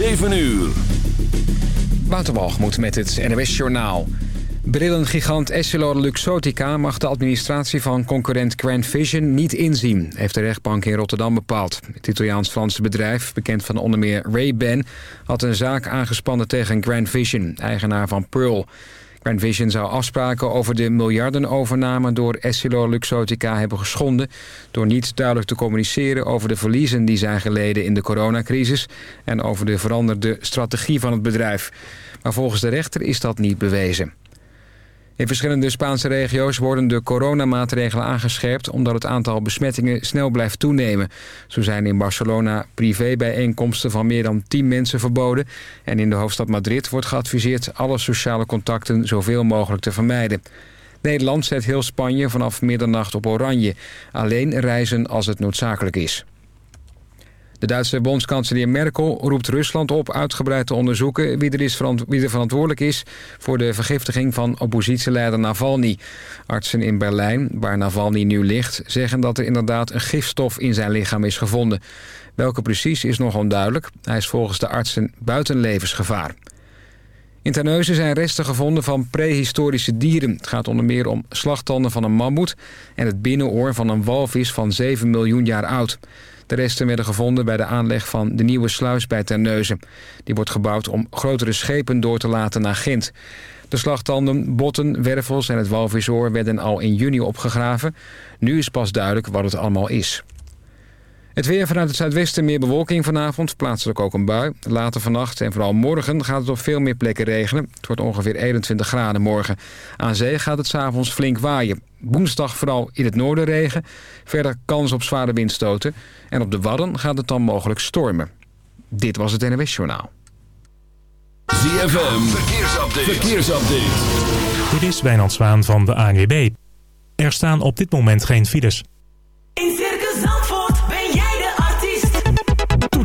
7 uur. Waterbalgemoed met het NWS Journaal. Brillengigant EssilorLuxottica mag de administratie van concurrent Grand Vision niet inzien, heeft de rechtbank in Rotterdam bepaald. Het Italiaans-Franse bedrijf, bekend van onder meer Ray-Ban, had een zaak aangespannen tegen Grand Vision, eigenaar van Pearl. Grand Vision zou afspraken over de miljardenovername door EssilorLuxottica hebben geschonden... door niet duidelijk te communiceren over de verliezen die zijn geleden in de coronacrisis... en over de veranderde strategie van het bedrijf. Maar volgens de rechter is dat niet bewezen. In verschillende Spaanse regio's worden de coronamaatregelen aangescherpt... omdat het aantal besmettingen snel blijft toenemen. Zo zijn in Barcelona privébijeenkomsten van meer dan 10 mensen verboden... en in de hoofdstad Madrid wordt geadviseerd... alle sociale contacten zoveel mogelijk te vermijden. Nederland zet heel Spanje vanaf middernacht op oranje. Alleen reizen als het noodzakelijk is. De Duitse bondskanselier Merkel roept Rusland op uitgebreid te onderzoeken... wie er, is er verantwoordelijk is voor de vergiftiging van oppositieleider Navalny. Artsen in Berlijn, waar Navalny nu ligt... zeggen dat er inderdaad een gifstof in zijn lichaam is gevonden. Welke precies is nog onduidelijk. Hij is volgens de artsen buiten levensgevaar. In Terneuzen zijn resten gevonden van prehistorische dieren. Het gaat onder meer om slagtanden van een mammoet... en het binnenoor van een walvis van 7 miljoen jaar oud. De resten werden gevonden bij de aanleg van de nieuwe sluis bij Terneuzen. Die wordt gebouwd om grotere schepen door te laten naar Gent. De slagtanden, botten, wervels en het walvisoor werden al in juni opgegraven. Nu is pas duidelijk wat het allemaal is. Het weer vanuit het zuidwesten meer bewolking vanavond. Plaatselijk ook een bui. Later vannacht en vooral morgen gaat het op veel meer plekken regenen. Het wordt ongeveer 21 graden morgen. Aan zee gaat het s'avonds flink waaien. Woensdag vooral in het noorden regen. Verder kans op zware windstoten. En op de Wadden gaat het dan mogelijk stormen. Dit was het NWS Journaal. ZFM, verkeersupdate. verkeersupdate. Dit is Wijnand Zwaan van de ANWB. Er staan op dit moment geen files.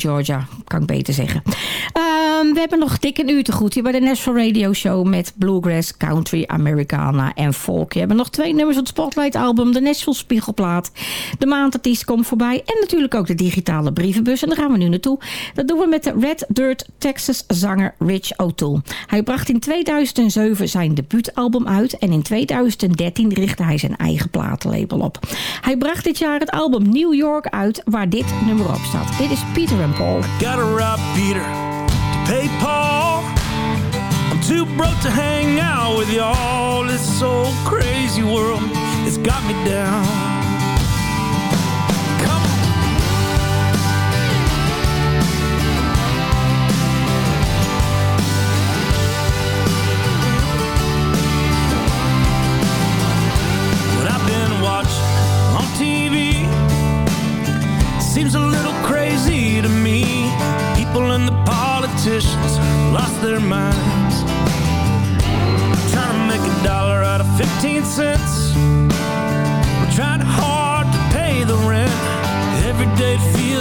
Georgia, kan ik beter zeggen. Ehm, we hebben nog dik een uur goed hier bij de National Radio Show... met Bluegrass, Country, Americana en Folk. We hebben nog twee nummers van het Spotlight album... de Nashville Spiegelplaat. De maandartiest komt voorbij. En natuurlijk ook de digitale brievenbus. En daar gaan we nu naartoe. Dat doen we met de Red Dirt Texas zanger Rich O'Toole. Hij bracht in 2007 zijn debuutalbum uit... en in 2013 richtte hij zijn eigen platenlabel op. Hij bracht dit jaar het album New York uit... waar dit nummer op staat. Dit is Peter and Paul. Gotta rob Peter pay Paul. Too broke to hang out with y'all. This so crazy world, it's got me down. Come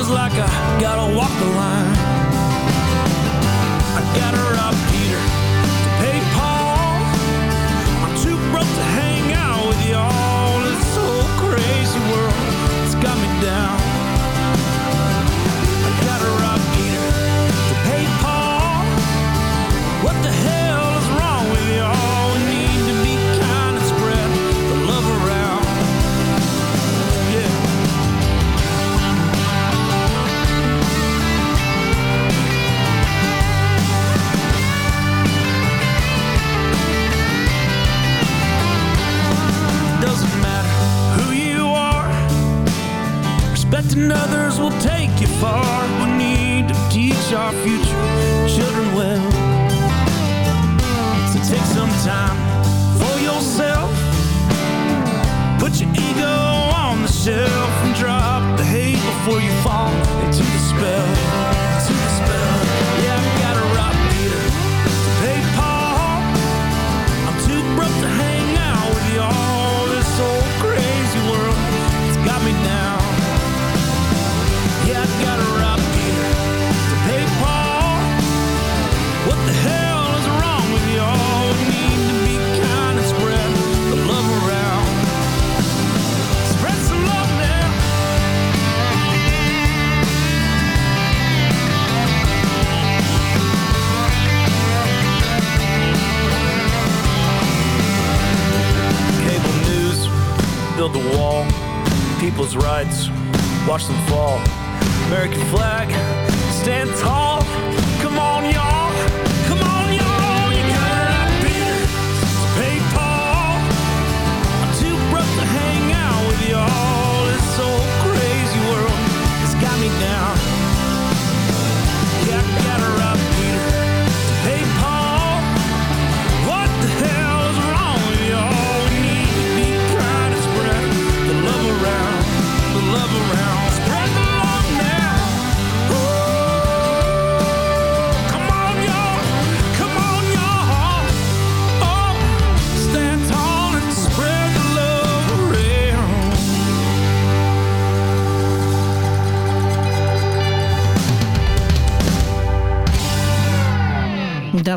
like a you fall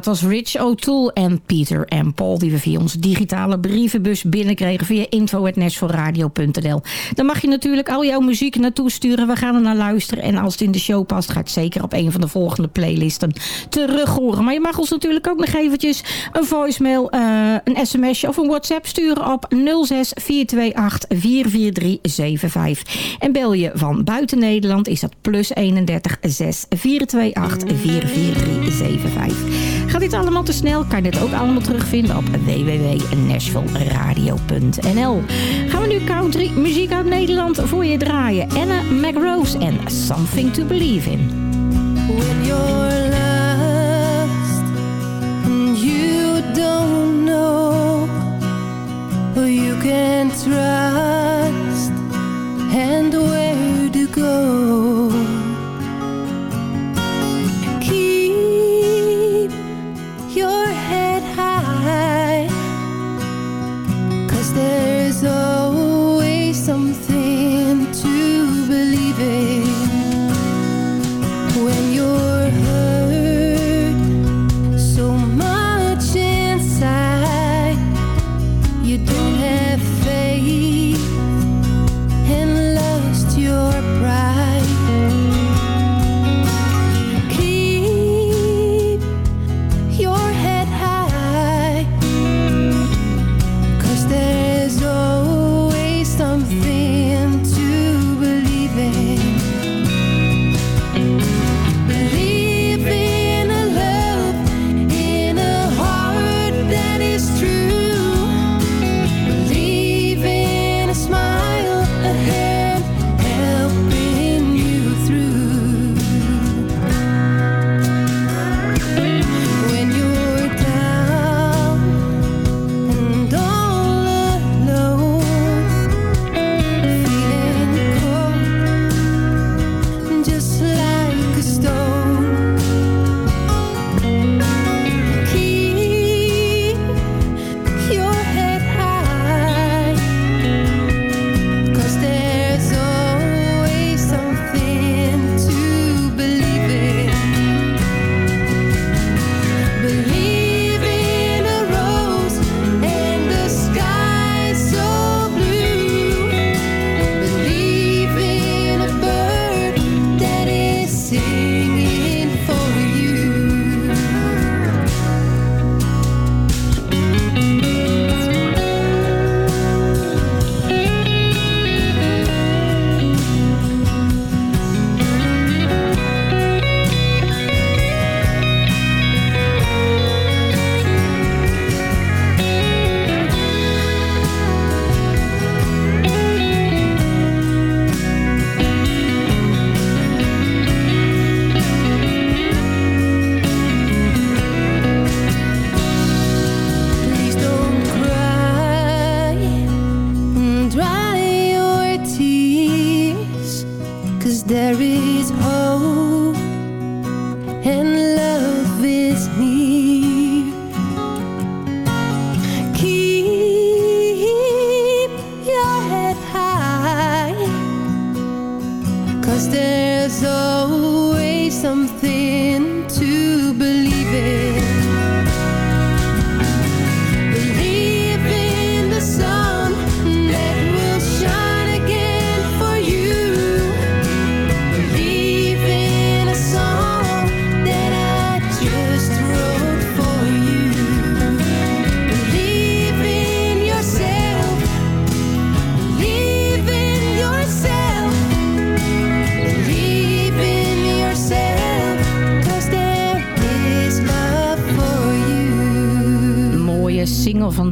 Dat was Rich O'Toole en Peter en Paul... die we via onze digitale brievenbus binnenkregen... via info.nashvilleradio.nl. Dan mag je natuurlijk al jouw muziek naartoe sturen. We gaan er naar luisteren. En als het in de show past... ga ik zeker op een van de volgende playlisten terug horen. Maar je mag ons natuurlijk ook nog eventjes... een voicemail, eh, een sms'je of een WhatsApp sturen... op 06 428 44375. En bel je van buiten Nederland... is dat plus 31 6 428 44375. Gaat dit allemaal te snel? Kan je dit ook allemaal terugvinden op www.nashvilleradio.nl. Gaan we nu country muziek uit Nederland voor je draaien. Anna McRose en Something to Believe in. When you're lost and you don't know who you can trust and where to go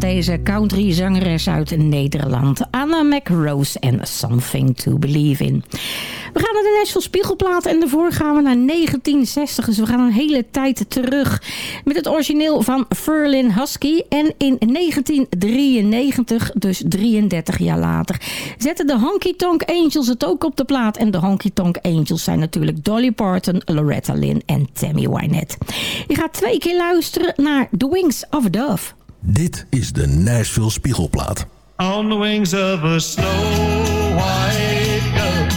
deze country zangeres uit Nederland. Anna McRose en Something to Believe in. We gaan naar de Nashville Spiegelplaat en daarvoor gaan we naar 1960. Dus we gaan een hele tijd terug met het origineel van Ferlin Husky. En in 1993, dus 33 jaar later, zetten de Honky Tonk Angels het ook op de plaat. En de Honky Tonk Angels zijn natuurlijk Dolly Parton, Loretta Lynn en Tammy Wynette. Je gaat twee keer luisteren naar The Wings of a Dove. Dit is de Nashville Spiegelplaat. On the wings of a snow white dove,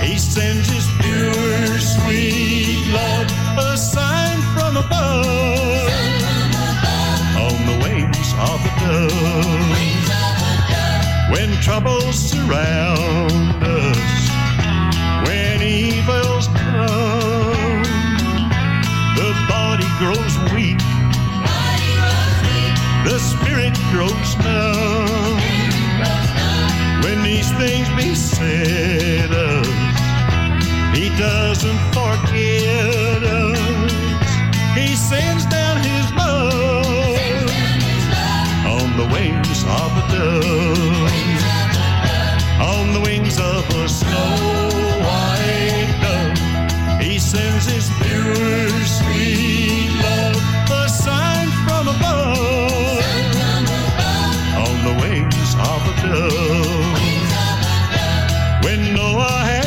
he sends his pure, sweet love, a sign from above. On the wings of a dove, when troubles surround us, when evils come, the body grows. The spirit grows numb. When these things beset us, He doesn't forget us. He sends down His love on the wings of a dove, on the wings of a snow white dove. He sends His pure, love. When Noah had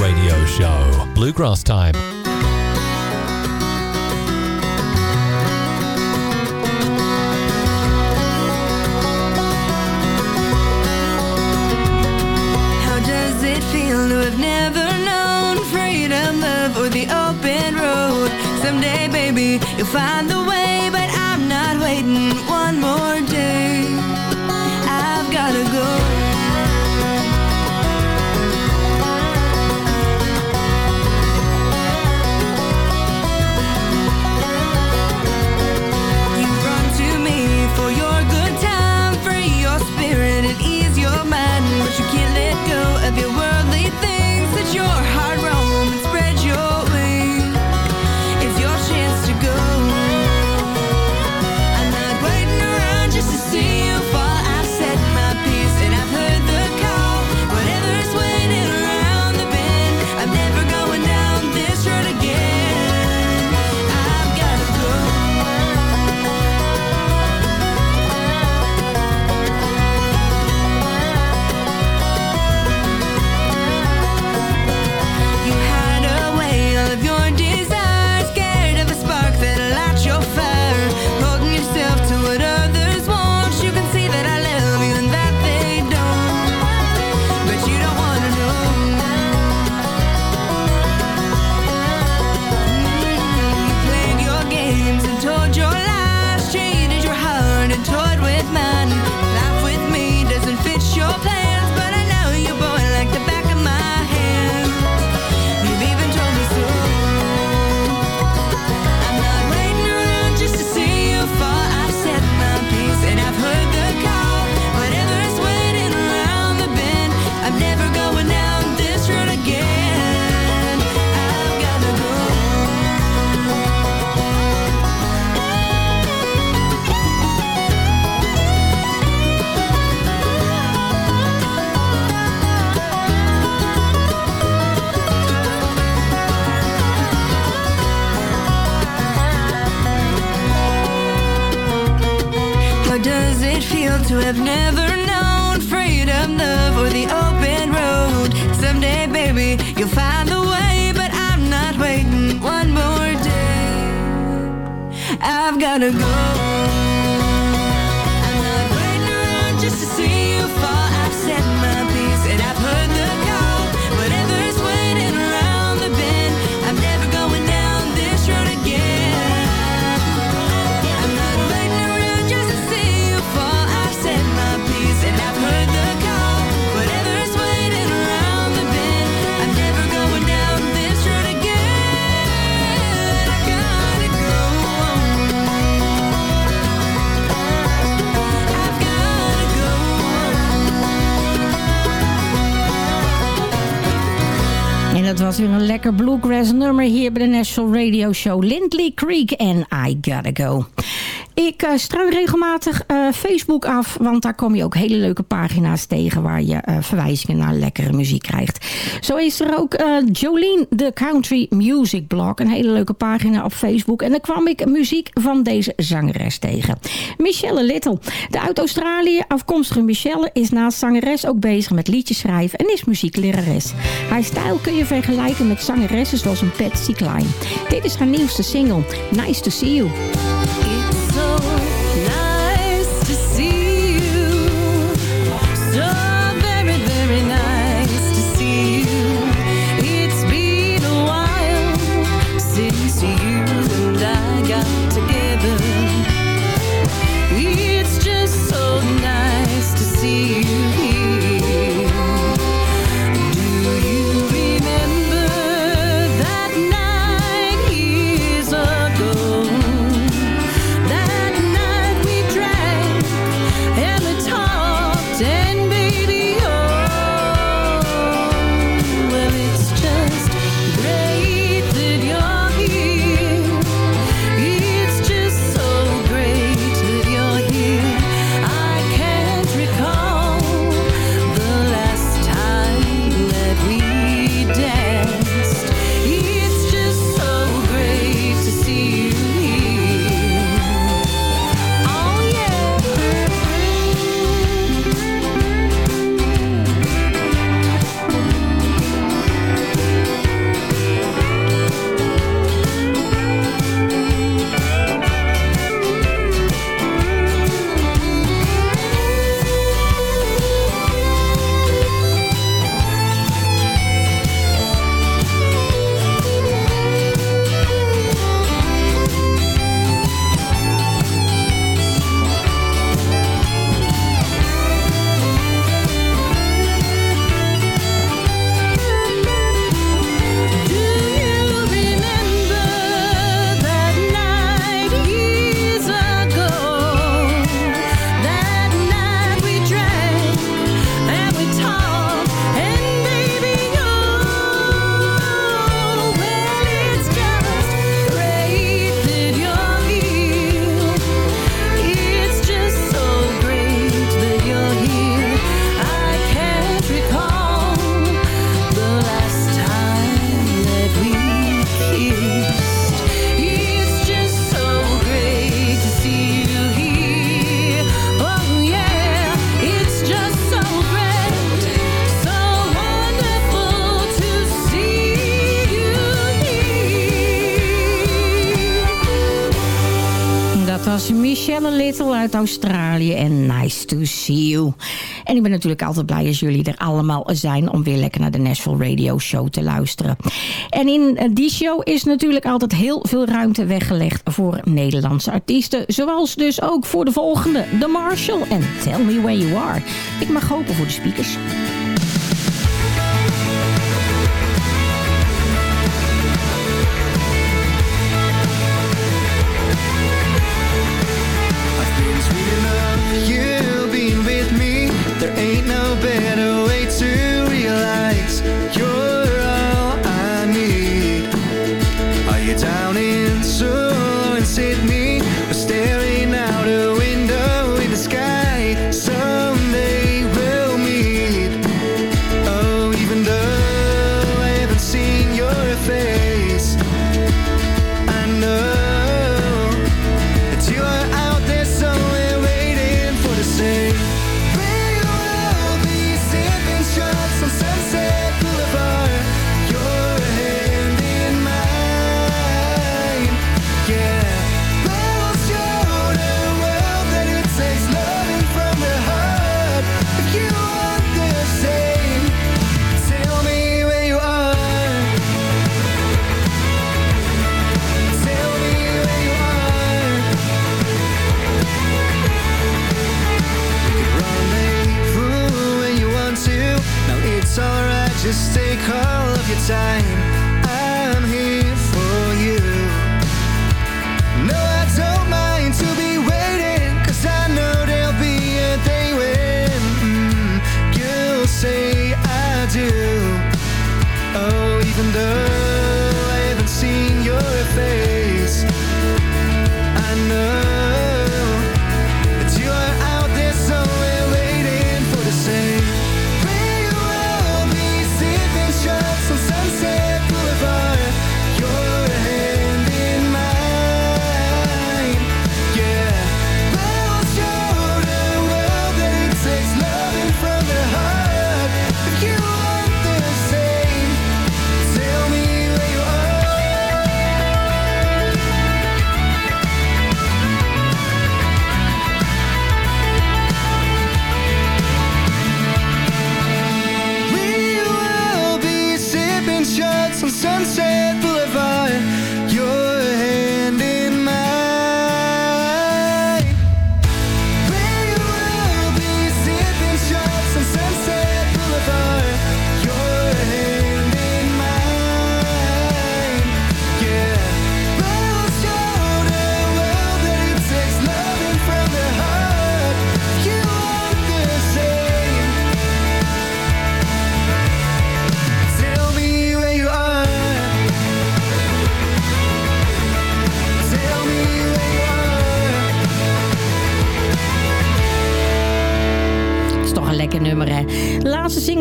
radio show. Bluegrass time. How does it feel to have never known freedom, love, or the open road? Someday, baby, you'll find the way, but Summer hier bij de National Radio Show. Lindley Creek en I Gotta Go. Ik uh, regelmatig eh, Facebook af, want daar kom je ook hele leuke pagina's tegen waar je eh, verwijzingen naar lekkere muziek krijgt. Zo is er ook Jolene, de Country Music Blog, een hele leuke pagina op Facebook. En daar kwam ik muziek van deze zangeres tegen. Michelle Little. De uit Australië afkomstige Michelle is naast zangeres ook bezig met liedjes schrijven en is muzieklerares. Haar stijl kun je vergelijken met zangeressen zoals een Patsy Klein. Dit is haar nieuwste single, Nice to See You. Australië en nice to see you. En ik ben natuurlijk altijd blij als jullie er allemaal zijn om weer lekker naar de Nashville Radio Show te luisteren. En in die show is natuurlijk altijd heel veel ruimte weggelegd voor Nederlandse artiesten. Zoals dus ook voor de volgende, The Marshall en Tell Me Where You Are. Ik mag hopen voor de speakers.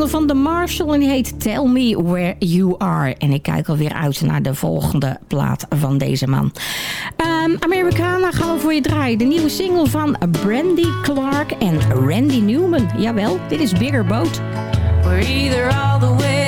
van The Marshall en die heet Tell Me Where You Are. En ik kijk alweer uit naar de volgende plaat van deze man. Um, Americana gaan we voor je draaien. De nieuwe single van Brandy Clark en Randy Newman. Jawel, dit is Bigger Boat. We're either all the way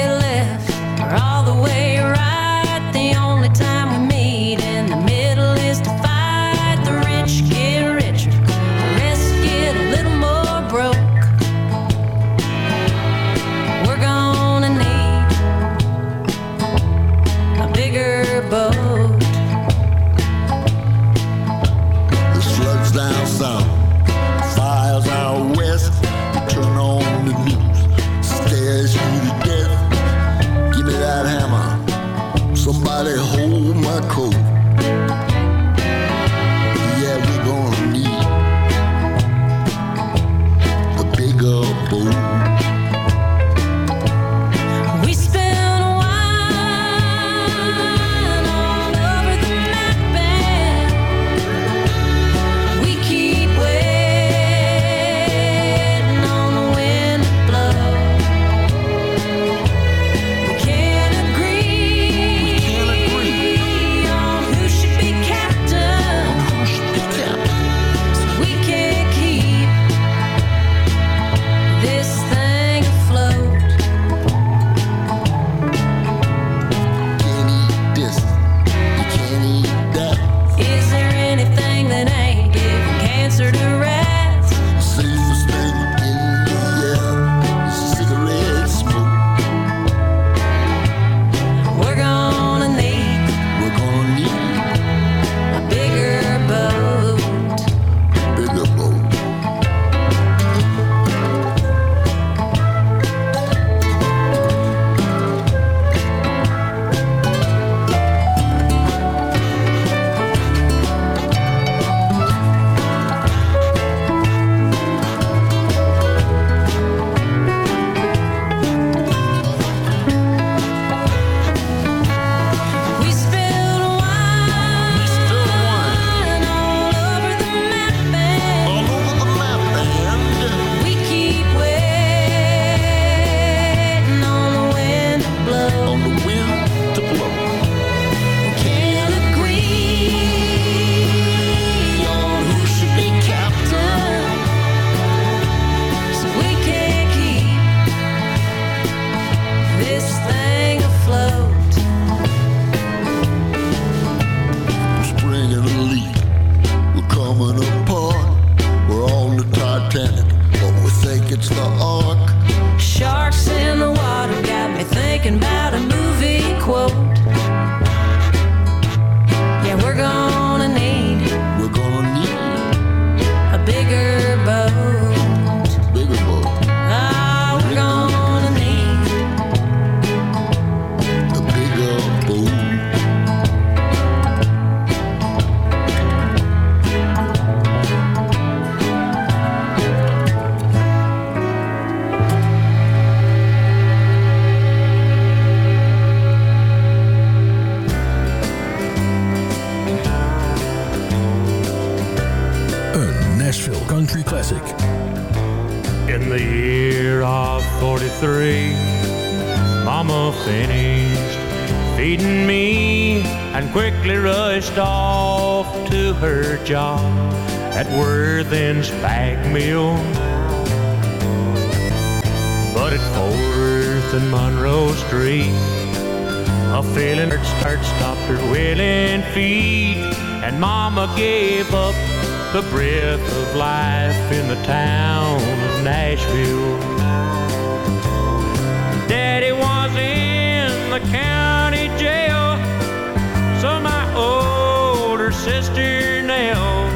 quickly rushed off to her job at Worthen's back mill. But at 4th and Monroe Street, a feeling her start stopped her willing feet, and Mama gave up the breath of life in the town of Nashville. Daddy was in the county jail, sister Nell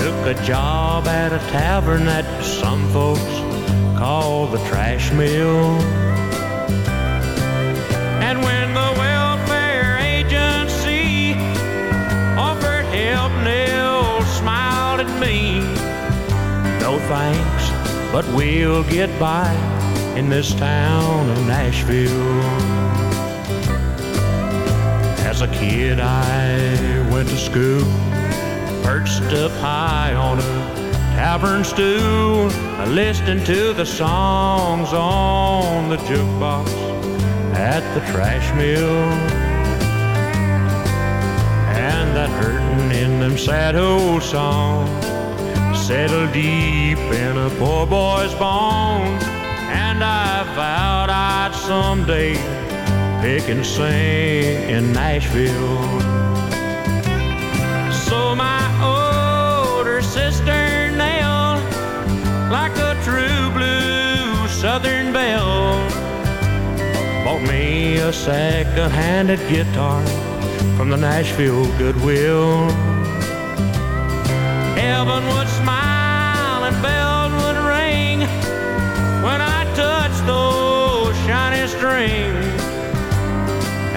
took a job at a tavern that some folks call the trash mill. And when the welfare agency offered help, Nell smiled at me. No thanks, but we'll get by in this town of Nashville. As a kid, I went to school, perched up high on a tavern stool, listening to the songs on the jukebox at the trash mill. And that hurting in them sad old songs settled deep in a poor boy's bones. And I vowed I'd someday pick and sing in Nashville. So my older sister Nell, like a true blue Southern belle, bought me a second-handed guitar from the Nashville Goodwill. Heaven would smile and bells would ring when I touched those shiny strings.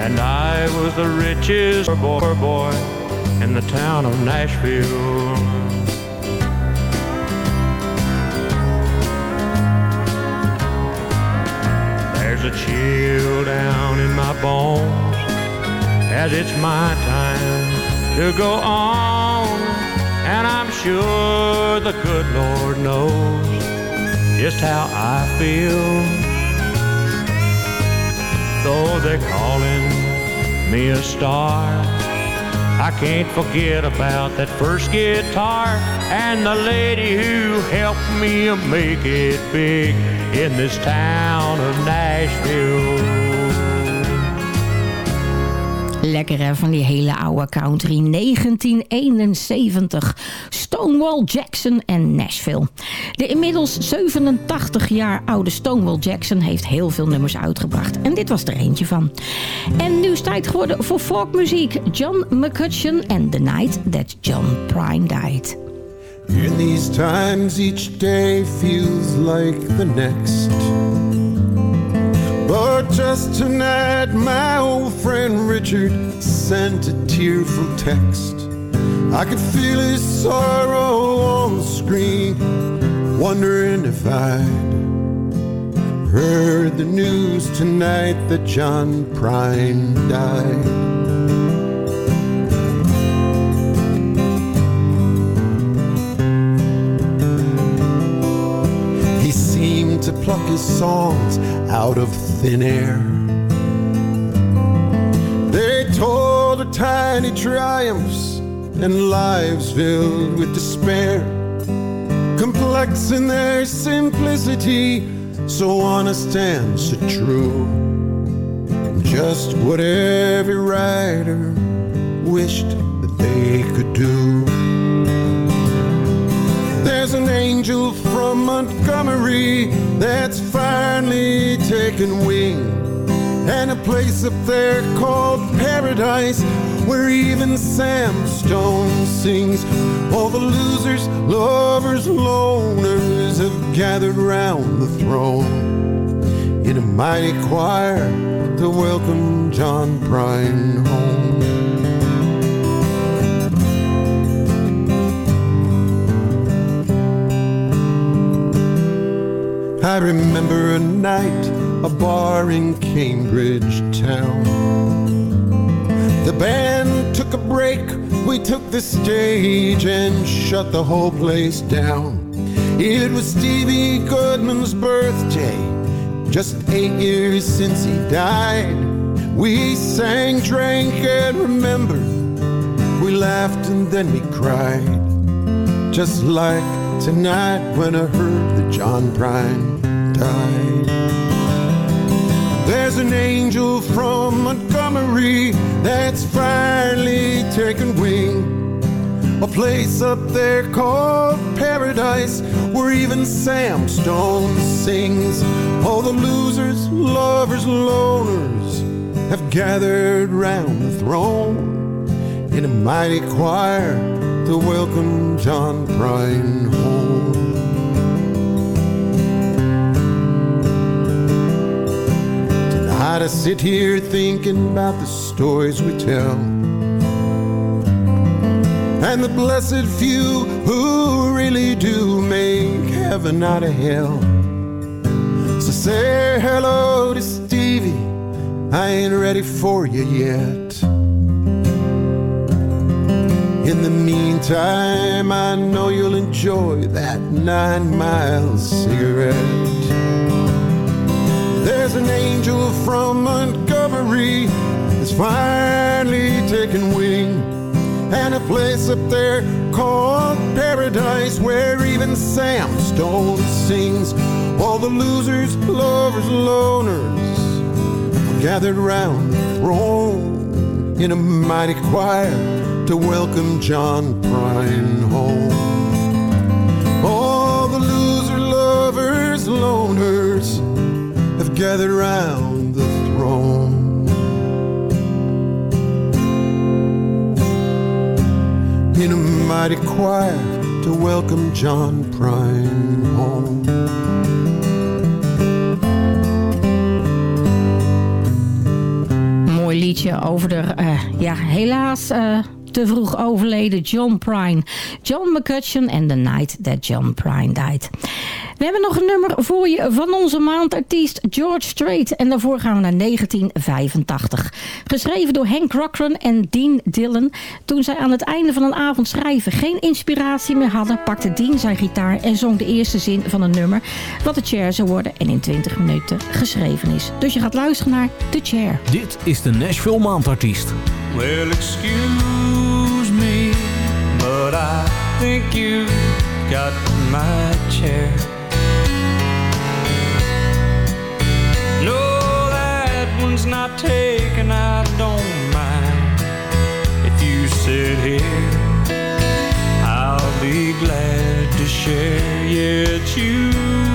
And I was the richest boy, boy in the town of Nashville. There's a chill down in my bones as it's my time to go on. And I'm sure the good Lord knows just how I feel. Though they're calling me a star, I can't forget about that first guitar and the lady who helped me make it big in this town of Nashville. Lekker hè, van die hele oude country. 1971. Stonewall Jackson en Nashville. De inmiddels 87 jaar oude Stonewall Jackson heeft heel veel nummers uitgebracht. En dit was er eentje van. En nu is tijd geworden voor folkmuziek. John McCutcheon en The Night That John Prine Died. In these times, each day feels like the next. But just tonight, my old friend Richard sent a tearful text. I could feel his sorrow on the screen, wondering if I'd heard the news tonight that John Prine died. He seemed to pluck his songs out of thin air. They told of tiny triumphs and lives filled with despair. Complex in their simplicity, so honest and so true. Just what every writer wished that they could do. There's an angel from Montgomery that's finally taken wing. And a place up there called paradise where even Sam Stone sings. All the losers, lovers, loners have gathered round the throne in a mighty choir to welcome John Prine home. I remember a night, a bar in Cambridge town. The band took a break we took the stage and shut the whole place down. It was Stevie Goodman's birthday, just eight years since he died. We sang, drank, and remembered. We laughed and then we cried. Just like tonight when I heard that John Prine died. There's an angel from That's finally taken wing. A place up there called paradise where even Sam Stone sings. All the losers, lovers, loners have gathered round the throne in a mighty choir to welcome John Prine home. Tonight I sit here thinking about the stories we tell and the blessed few who really do make heaven out of hell. So say hello to Stevie, I ain't ready for you yet. In the meantime, I know you'll enjoy that nine mile cigarette. Angel from Montgomery that's finally taken wing and a place up there called paradise where even Sam Stone sings. All the losers, lovers, loners gathered round the throne in a mighty choir to welcome John Prine home. All the loser, lovers, loners gathered round the throne. in a mighty choir to welcome John Prine home. Mooi liedje over de, eh, ja, helaas eh, te vroeg overleden John Prine. John McCutcheon en The Night That John Prine Died. We hebben nog een nummer voor je van onze maandartiest George Strait. En daarvoor gaan we naar 1985. Geschreven door Hank Cochran en Dean Dillon. Toen zij aan het einde van een avond schrijven geen inspiratie meer hadden... pakte Dean zijn gitaar en zong de eerste zin van een nummer... wat de Chair zou worden en in 20 minuten geschreven is. Dus je gaat luisteren naar The Chair. Dit is de Nashville Maandartiest. Well, excuse me, but I think you got my chair. No, that one's not taken, I don't mind. If you sit here, I'll be glad to share. Yeah, it's usually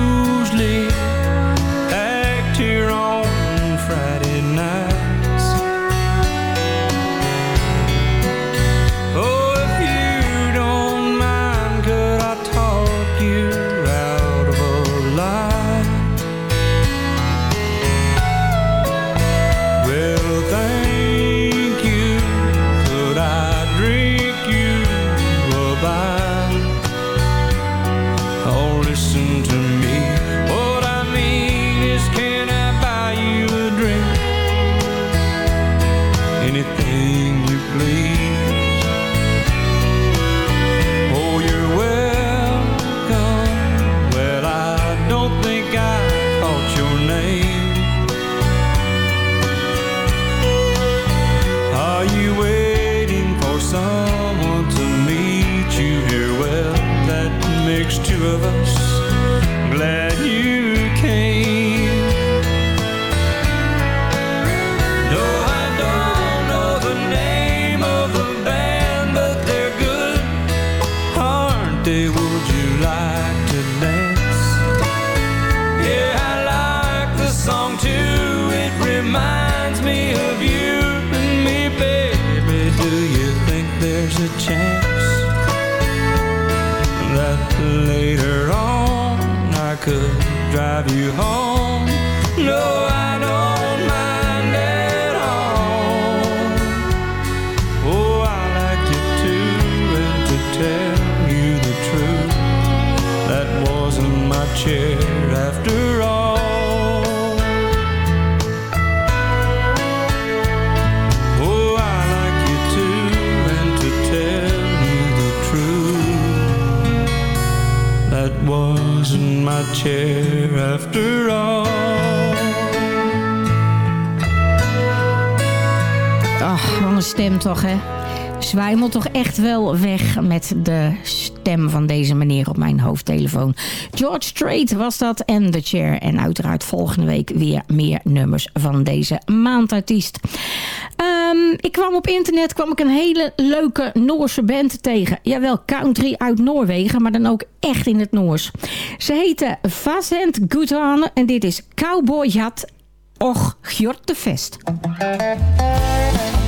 drive you home? Stem toch, hè? Zwijmelt toch echt wel weg met de stem van deze meneer op mijn hoofdtelefoon. George Strait was dat en The Chair. En uiteraard volgende week weer meer nummers van deze maandartiest. Ehm, ik kwam op internet kwam ik een hele leuke Noorse band tegen. Jawel, country uit Noorwegen, maar dan ook echt in het Noors. Ze heten Vazent Gudane en dit is Cowboy Jat Och Gjortefest. Beetje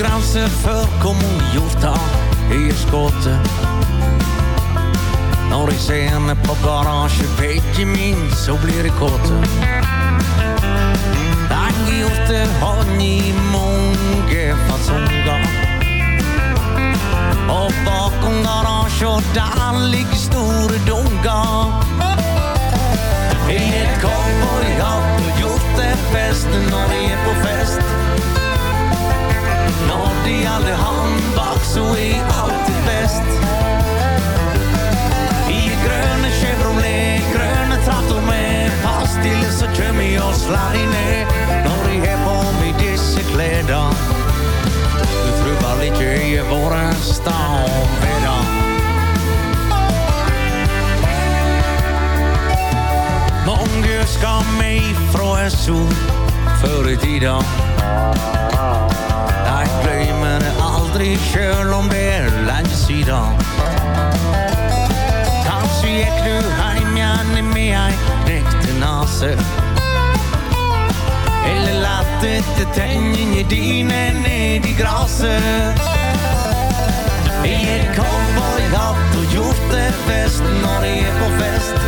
granse voorkomen hjorta i skottet sen på garageväggen min så blir det kåte. Angifte har ni många fasonger. Och bakom garage och där ligger stora dungar. I ett cowboyhatt och hjortefest när det är på fest. När de aldrig handbak så är alltid bäst. I grønne Chevrolet, grønne traktor med Pastille så jeg slår de ned Når de har på meg disse kleder Du bare ikke jeg er våre stavbedder Mange skal med fra sol før i tida Jeg glemmer det aldri om det er Heim igjen med ei knekte nase Eller latt etter tennene dine ned i graset I et cowboyhatt og de er på fest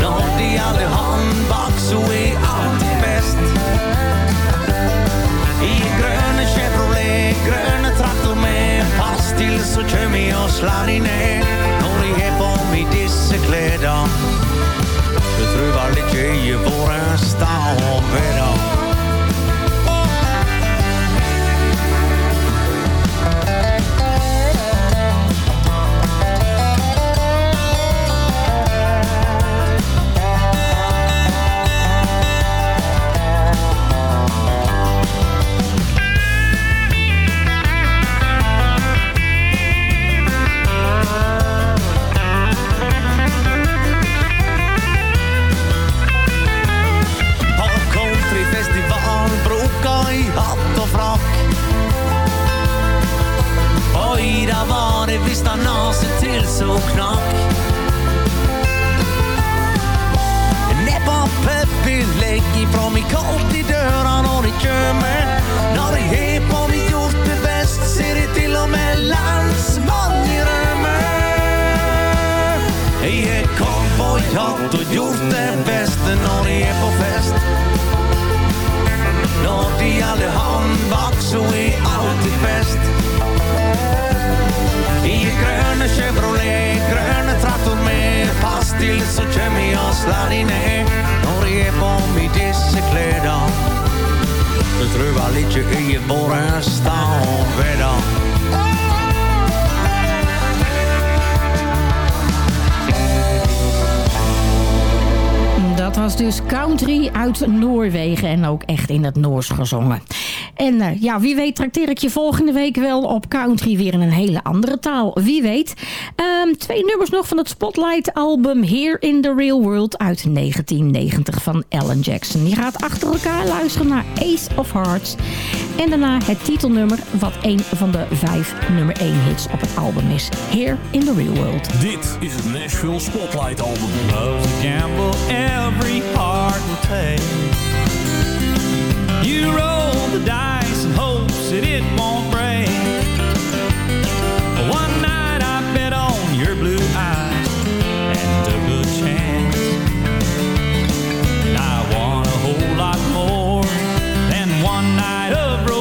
Når de aldri har en bak, så er alltid best I grønne Chevrolet, grønne traktor med Pass til så jeg og slår de ned Når de har på meg disse jeg er stavbedder gezongen. En eh, ja, wie weet trakteer ik je volgende week wel op country weer in een hele andere taal. Wie weet. Ehm, twee nummers nog van het Spotlight album Here in the Real World uit 1990 van Alan Jackson. Je gaat achter elkaar luisteren naar Ace of Hearts. En daarna het titelnummer wat een van de vijf nummer 1 hits op het album is. Here in the Real World. Dit is het Nashville Spotlight Album. Love's a gamble every heart will take. You roll the dice and hopes that it won't break. One night I bet on your blue eyes and took a chance. And I want a whole lot more than one night of romance.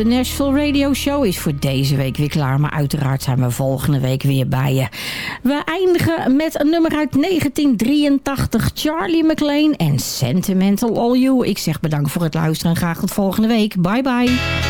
De Nashville Radio Show is voor deze week weer klaar. Maar uiteraard zijn we volgende week weer bij je. We eindigen met een nummer uit 1983. Charlie McLean en Sentimental All You. Ik zeg bedankt voor het luisteren en graag tot volgende week. Bye bye.